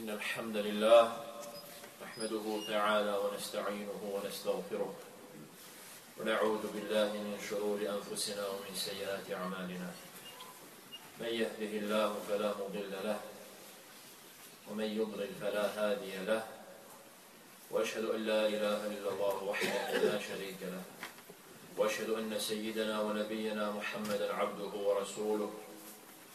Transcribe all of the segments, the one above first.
إن الحمد لله نحمده تعالى ونستعينه ونستغفره ونعوذ بالله من شرور أنفسنا ومن سيئات أعمالنا. من يهده الله فلا مضل له ومن يضلل فلا هادي له وأشهد أن لا إله إلا الله وحده لا شريك له وأشهد أن سيدنا ونبينا محمدا عبده ورسوله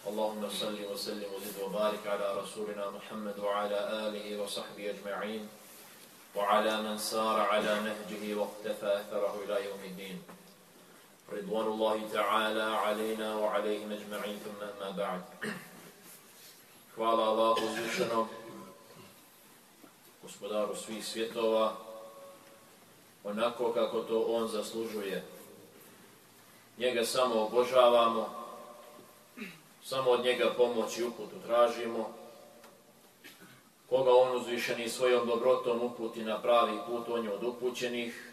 اللهم صل وسلم وزد وبارك على رسولنا محمد وعلى آله وصحبه أجمعين وعلى من سار على نهجه واقتفى أثره إلى يوم الدين رضوان الله تعالى علينا وعليهم أجمعين ثم أما بعد Hvala Allahu uzvišenom, gospodaru svih svjetova, onako kako to On zaslužuje. Njega samo obožavamo, samo od njega pomoć i uputu tražimo, koga on uzvišeni svojom dobrotom uputi na pravi put, on je od upućenih,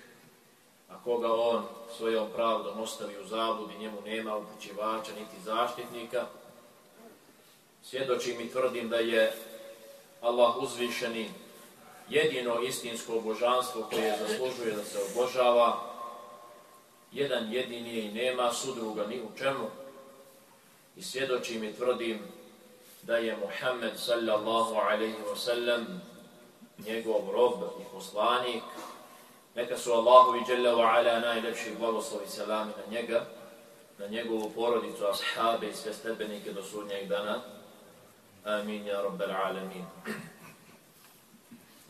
a koga on svojom pravdom ostavi u zabludi, njemu nema upućivača niti zaštitnika, svjedočim i tvrdim da je Allah uzvišeni jedino istinsko božanstvo koje zaslužuje da se obožava, jedan jedini i nema sudruga ni u čemu, i svjedočim i tvrdim da je Muhammed sallallahu alaihi wa sallam njegov rob i poslanik. Neka su Allahu i Jalla wa ala najlepši blagoslovi salami na njega, na njegovu porodicu, ashabe i sve stebenike do sudnjeg dana. Amin, ja rabbel alamin.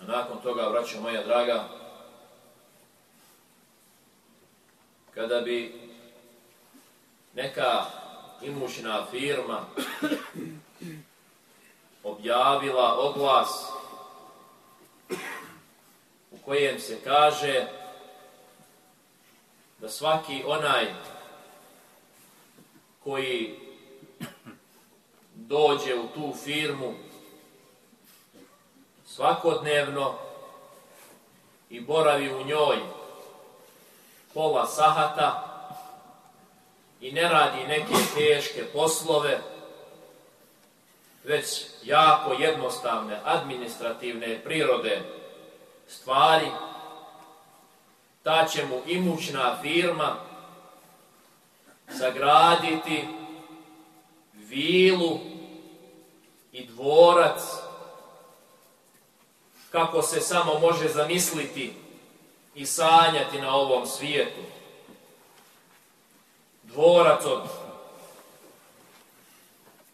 A nakon toga, vraću moja draga, kada bi neka imućna firma objavila oglas u kojem se kaže da svaki onaj koji dođe u tu firmu svakodnevno i boravi u njoj pola sahata i ne radi neke teške poslove, već jako jednostavne administrativne prirode stvari, ta će mu imućna firma sagraditi vilu i dvorac kako se samo može zamisliti i sanjati na ovom svijetu. Dvorac od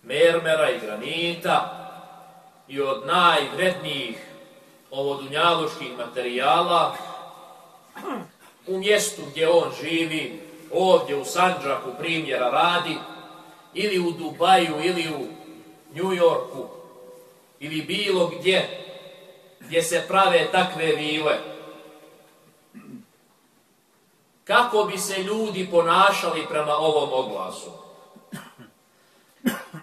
mermera i granita i od najvrednijih ovodunjaluških materijala u mjestu gdje on živi, ovdje u Sanđaku primjera radi, ili u Dubaju, ili u New Yorku, ili bilo gdje, gdje se prave takve vile. Kako bi se ljudi ponašali prema ovom oglasu?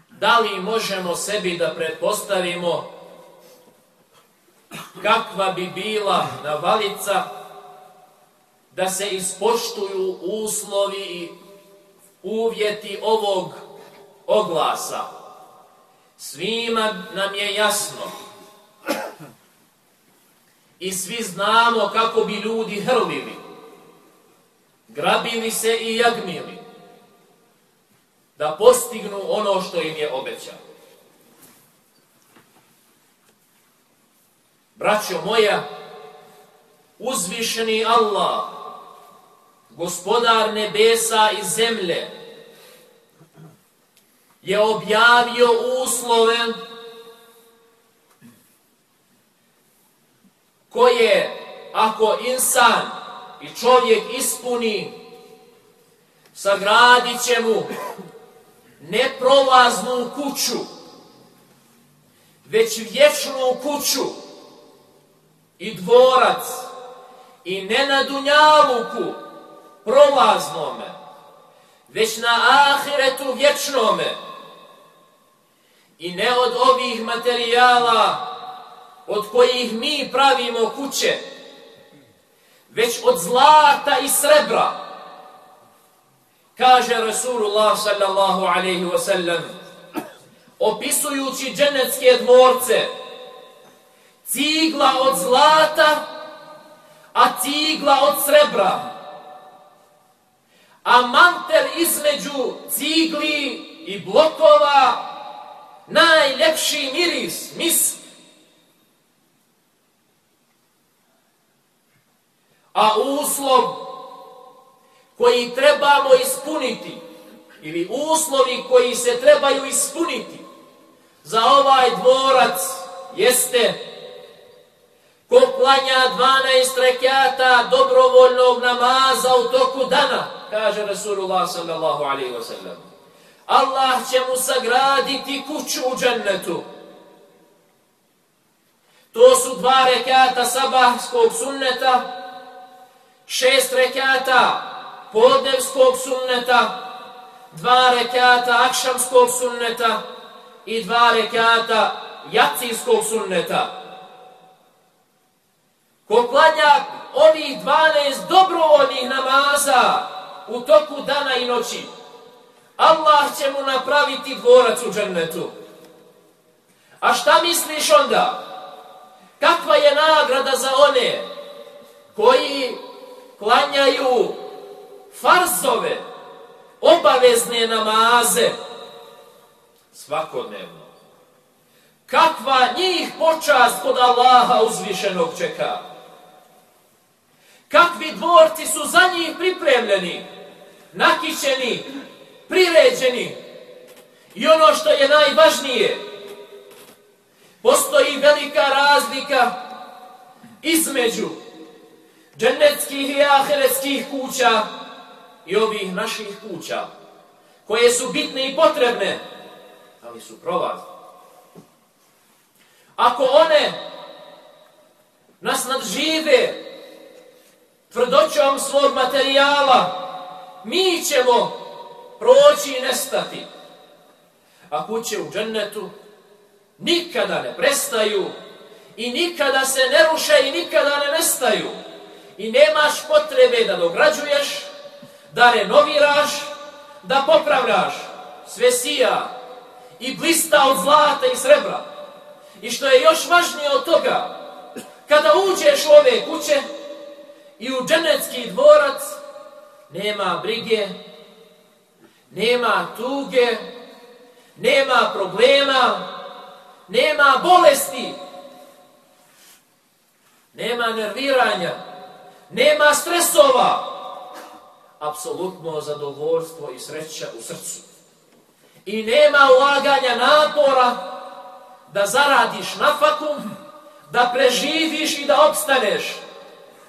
Da li možemo sebi da pretpostavimo kakva bi bila navalica da se ispoštuju uslovi i uvjeti ovog oglasa? Svima nam je jasno i svi znamo kako bi ljudi hrlili, grabili se i jagmili da postignu ono što im je obećao. Braćo moja, uzvišeni Allah, gospodar nebesa i zemlje, je objavio uslove koje, ako insan i čovjek ispuni, sagradit će mu neprolaznu kuću, već vječnu kuću i dvorac i ne na dunjaluku prolaznome, već na ahiretu vječnome. I ne od ovih materijala od kojih mi pravimo kuće, već od zlata i srebra, kaže Rasulullah sallallahu alaihi wa sallam, opisujući dženecke dvorce, cigla od zlata, a cigla od srebra. A mantel između cigli i blokova najljepši miris, misk. A uslov koji trebamo ispuniti, ili uslovi koji se trebaju ispuniti za ovaj dvorac, jeste ko klanja 12 rekata dobrovoljnog namaza u toku dana, kaže Rasulullah sallallahu alaihi wa sallam. Allah će mu sagraditi kuću u džennetu. To su dva rekata sabahskog sunneta, šest rekata podnevskog sunneta, dva rekata akšamskog sunneta i dva rekata jacijskog sunneta. Ko klanja onih 12 dobrovoljnih namaza u toku dana i noći, Allah će mu napraviti dvorac u džennetu. A šta misliš onda? Kakva je nagrada za one koji klanjaju farzove, obavezne namaze svakodnevno? Kakva njih počast kod Allaha uzvišenog čeka? Kakvi dvorci su za njih pripremljeni, nakićeni, priređeni. I ono što je najvažnije, postoji velika razlika između džennetskih i ahiretskih kuća i ovih naših kuća, koje su bitne i potrebne, ali su prolazne. Ako one nas nadžive tvrdoćom svog materijala, mi ćemo proći i nestati. A kuće u džennetu nikada ne prestaju i nikada se ne ruše i nikada ne nestaju. I nemaš potrebe da dograđuješ, da renoviraš, da popravljaš. Sve sija i blista od zlata i srebra. I što je još važnije od toga, kada uđeš u ove kuće i u dženecki dvorac, nema brige, nema tuge, nema problema, nema bolesti, nema nerviranja, nema stresova, apsolutno zadovoljstvo i sreća u srcu. I nema ulaganja napora da zaradiš nafakum, da preživiš i da opstaneš.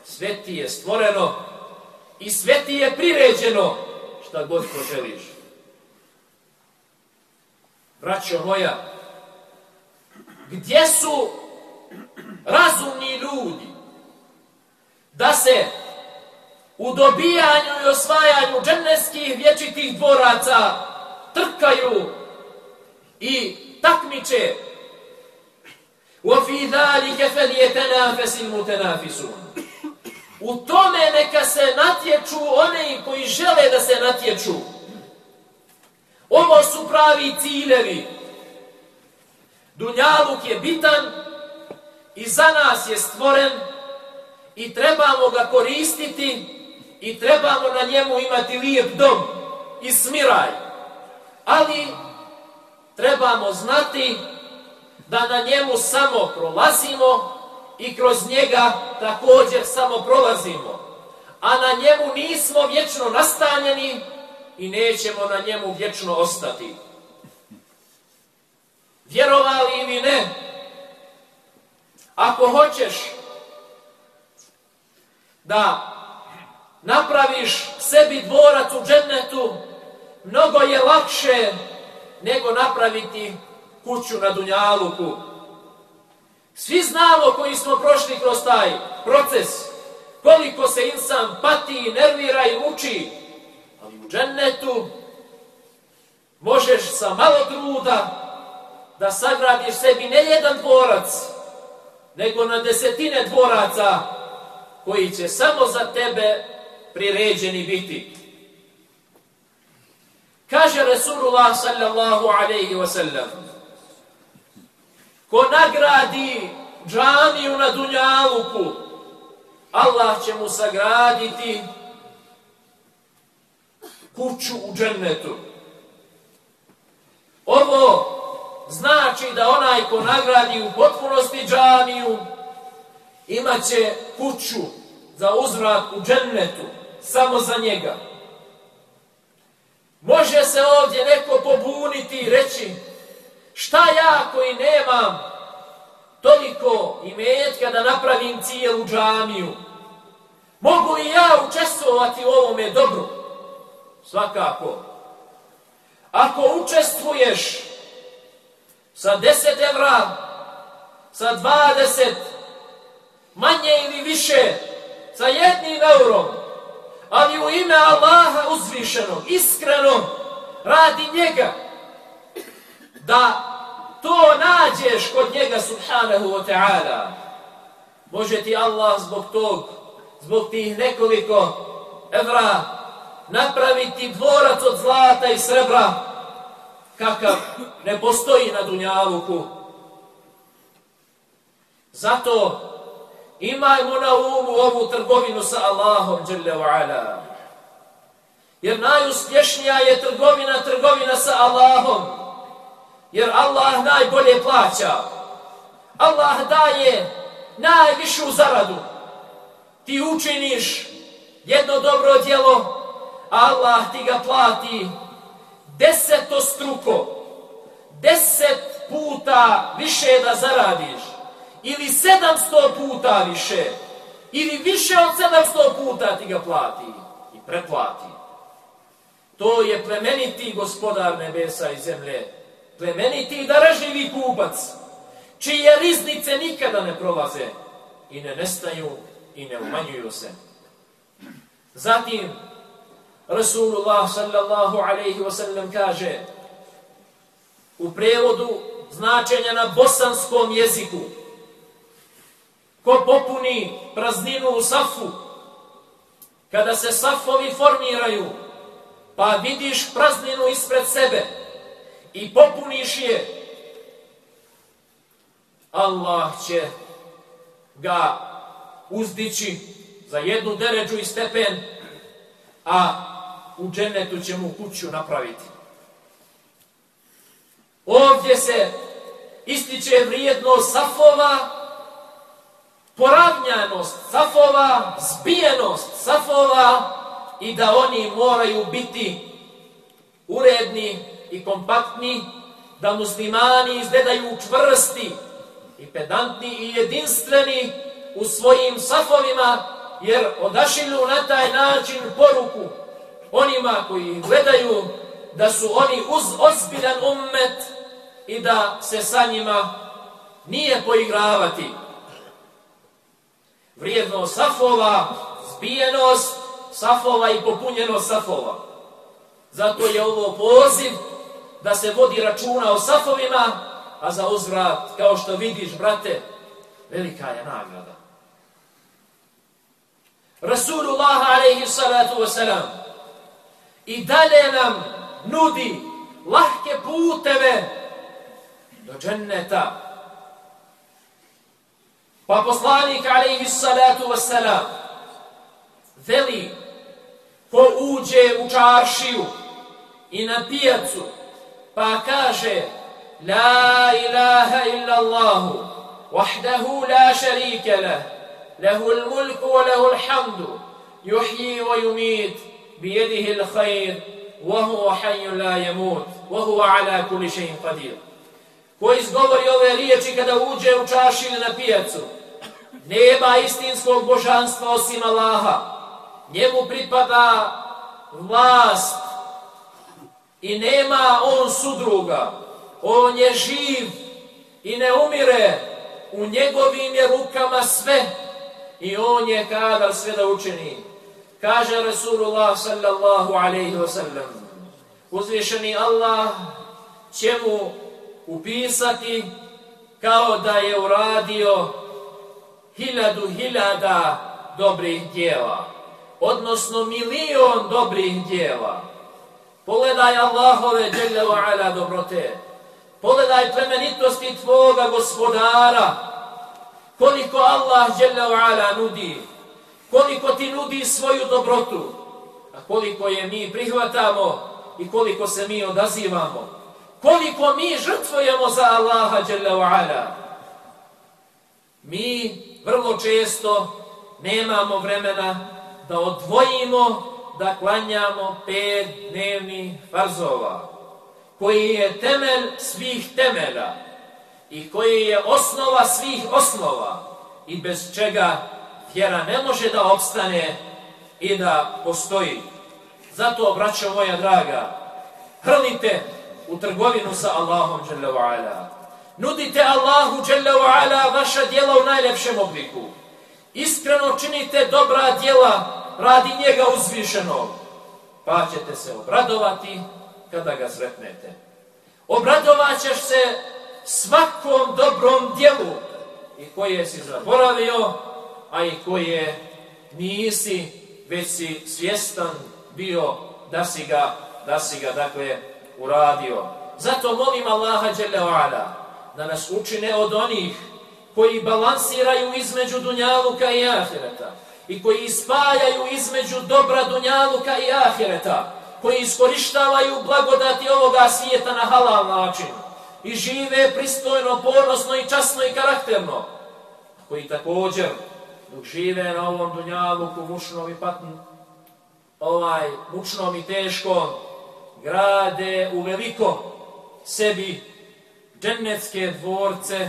Sve ti je stvoreno i sve ti je priređeno šta god poželiš braćo moja, gdje su razumni ljudi da se u dobijanju i osvajanju dženneskih vječitih dvoraca trkaju i takmiče وَفِي ذَلِكَ فَلْيَتَنَافَسِ الْمُتَنَافِسُونَ U tome neka se natječu one koji žele da se natječu. Ovo su pravi ciljevi. Dunjaluk je bitan i za nas je stvoren i trebamo ga koristiti i trebamo na njemu imati lijep dom i smiraj. Ali trebamo znati da na njemu samo prolazimo i kroz njega također samo prolazimo. A na njemu nismo vječno nastanjeni, i nećemo na njemu vječno ostati. Vjerovali ili ne, ako hoćeš da napraviš sebi dvorac u džennetu, mnogo je lakše nego napraviti kuću na Dunjaluku. Svi znamo koji smo prošli kroz taj proces, koliko se insan pati, nervira i muči, u džennetu možeš sa malo truda da sagradiš sebi ne jedan dvorac, nego na desetine dvoraca koji će samo za tebe priređeni biti. Kaže Resulullah sallallahu alaihi wa sallam, ko nagradi džamiju na Dunjaluku, Allah će mu sagraditi kuću u džennetu. Ovo znači da onaj ko nagradi u potpunosti džamiju, imaće kuću za uzvrat u džennetu, samo za njega. Može se ovdje neko pobuniti i reći, šta ja koji nemam toliko imetka da napravim cijelu džamiju, mogu li ja učestvovati u ovome dobru? Svakako. Ako učestvuješ sa 10 evra, sa 20, manje ili više, sa jednim eurom, ali u ime Allaha uzvišenog, iskreno, radi njega, da to nađeš kod njega, subhanahu wa ta'ala, može ti Allah zbog tog, zbog tih nekoliko evra, napraviti dvorac od zlata i srebra, kakav ne postoji na Dunjavuku. Zato imajmo na umu ovu trgovinu sa Allahom, Jalla wa'ala. Jer najuspješnija je trgovina, trgovina sa Allahom. Jer Allah najbolje plaća. Allah daje najvišu zaradu. Ti učiniš jedno dobro djelo, Allah ti ga plati deseto struko, deset puta više da zaradiš, ili sedamsto puta više, ili više od sedamsto puta ti ga plati i preplati. To je plemeniti gospodar nebesa i zemlje, plemeniti i darežljivi kupac, čije riznice nikada ne prolaze i ne nestaju i ne umanjuju se. Zatim, Rasulullah sallallahu alaihi wa sallam kaže u prevodu značenja na bosanskom jeziku ko popuni prazninu u safu kada se safovi formiraju pa vidiš prazninu ispred sebe i popuniš je Allah će ga uzdići za jednu deređu i stepen a u džennetu će mu kuću napraviti. Ovdje se ističe vrijednost safova, poravnjanost safova, zbijenost safova i da oni moraju biti uredni i kompaktni, da muslimani izgledaju čvrsti i pedantni i jedinstveni u svojim safovima, jer odašilju na taj način poruku onima koji gledaju da su oni uz ozbiljan ummet i da se sa njima nije poigravati. Vrijedno safova, zbijenost safova i popunjenost safova. Zato je ovo poziv da se vodi računa o safovima, a za uzvrat, kao što vidiš, brate, velika je nagrada. Rasulullah alaihi salatu wasalam, i dalje nam nudi lahke puteve do dženneta. Pa poslanik alaihi salatu wassalam veli ko uđe u čaršiju i na pijacu pa kaže La ilaha illa Allahu wahdahu la sharika lah lahu al-mulku wa lahu al-hamdu yuhyi wa yumit بيده الخير وهو حي لا يموت وهو على كل شيء قدير ko izgovori ove riječi kada uđe u čaš ili na pijacu, nema istinskog božanstva osim Allaha. Njemu pripada vlast i nema on sudruga. On je živ i ne umire. U njegovim je rukama sve i on je kadar sve da učini. Kaže Rasulullah sallallahu alaihi wa sallam, uzvišeni Allah će mu upisati kao da je uradio hiljadu hiljada dobrih djela, odnosno milion dobrih djela. Pogledaj Allahove djelje ala dobrote. Pogledaj plemenitosti tvoga gospodara. koliko Allah ala nudi, koliko ti nudi svoju dobrotu, a koliko je mi prihvatamo i koliko se mi odazivamo, koliko mi žrtvujemo za Allaha ala. Mi vrlo često nemamo vremena da odvojimo, da klanjamo pet dnevnih farzova, koji je temelj svih temelja i koji je osnova svih osnova i bez čega vjera ne može da opstane i da postoji. Zato, braćo moja draga, hrlite u trgovinu sa Allahom dželle Ala. Nudite Allahu Ala vaša djela u najlepšem obliku. Iskreno činite dobra djela radi njega uzvišenog. Pa ćete se obradovati kada ga sretnete. Obradovat ćeš se svakom dobrom djelu i koje si zaboravio, a i koje nisi, već si svjestan bio da si ga, da si ga dakle, uradio. Zato molim Allaha da nas učine od onih koji balansiraju između dunjaluka i ahireta i koji ispajaju između dobra dunjaluka i ahireta, koji iskorištavaju blagodati ovoga svijeta na halal način i žive pristojno, ponosno i časno i karakterno, koji također dok žive na ovom dunjaluku mučnom i patnom, ovaj mučnom i teškom, grade u veliko sebi džennetske dvorce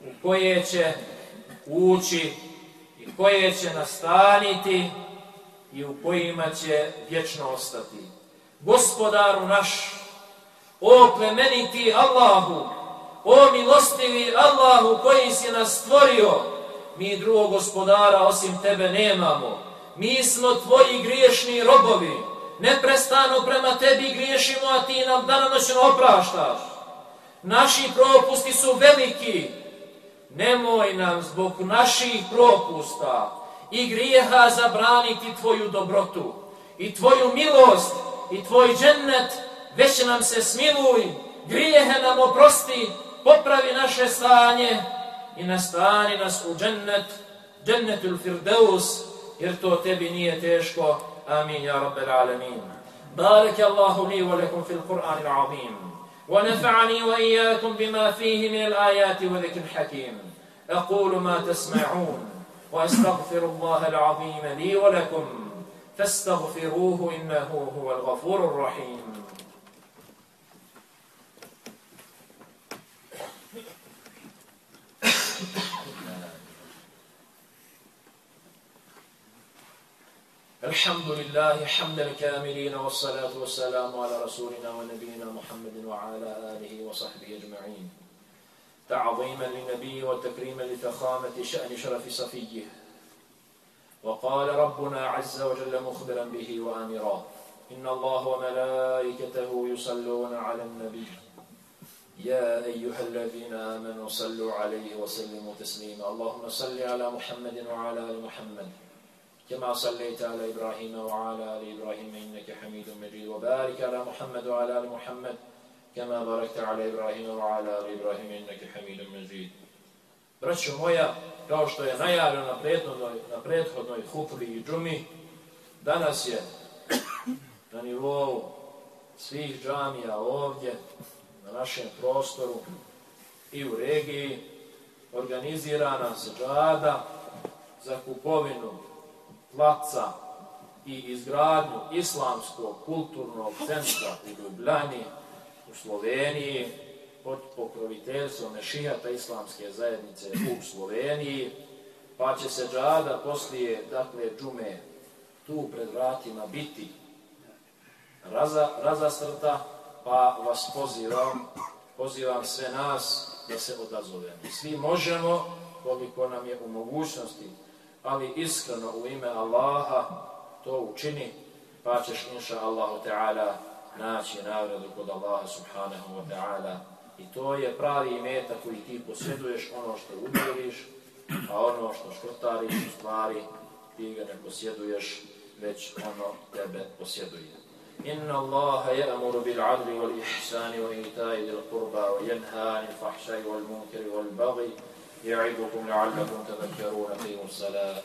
u koje će ući i koje će nastaniti i u kojima će vječno ostati. Gospodaru naš, o plemeniti Allahu, o milostivi Allahu koji si nas stvorio, mi drugog gospodara osim tebe nemamo. Mi smo tvoji griješni robovi, neprestano prema tebi griješimo, a ti nam danonoćno opraštaš. Naši propusti su veliki, nemoj nam zbog naših propusta i grijeha zabraniti tvoju dobrotu i tvoju milost i tvoj džennet, već nam se smiluj, grijehe nam oprosti, popravi naše stanje i nastani nas u džennet, džennetul firdeus, jer to tebi nije teško. Amin, ja rabbel alemin. بارك الله لي ولكم في القرآن العظيم ونفعني وإياكم بما فيه من الآيات وذكر الحكيم أقول ما تسمعون وأستغفر الله العظيم لي ولكم فاستغفروه إنه هو الغفور الرحيم الحمد لله حمد الكاملين والصلاة والسلام على رسولنا ونبينا محمد وعلى آله وصحبه أجمعين. تعظيما للنبي وتكريما لفخامة شأن شرف صفيه. وقال ربنا عز وجل مخبرا به وآمرا إن الله وملائكته يصلون على النبي. يا أيها الذين آمنوا صلوا عليه وسلموا تسليما. اللهم صل على محمد وعلى آل محمد. كما صليت على إبراهيم وعلى آل إبراهيم إنك حميد مجيد وبارك على محمد وعلى آل محمد كما باركت على إبراهيم وعلى آل إبراهيم إنك حميد مجيد Braćo moja, kao što je najavljeno na prethodnoj, na prethodnoj hupri i džumi, danas je na nivou svih džamija ovdje, na našem prostoru i u regiji, organizirana seđada za kupovinu placa i izgradnju islamskog kulturnog centra u Ljubljani, u Sloveniji, pod pokroviteljstvom Mešijata islamske zajednice u Sloveniji, pa će se džada poslije, dakle, džume tu pred vratima biti raza, razastrta, pa vas pozivam, pozivam sve nas da se odazovemo. Svi možemo, koliko nam je u mogućnosti, ali iskreno u ime Allaha to učini, pa ćeš inša Allahu Teala naći nagradu kod Allaha subhanahu wa ta'ala. I to je pravi meta koji ti posjeduješ, ono što udjeliš, a ono što škrtariš u stvari ti ga ne posjeduješ, već ono tebe posjeduje. Inna Allaha ya'muru bil 'adli wal ihsani wa ita'i dil qurba wa yanha يعظكم لعلكم تذكرون أقيموا الصلاة.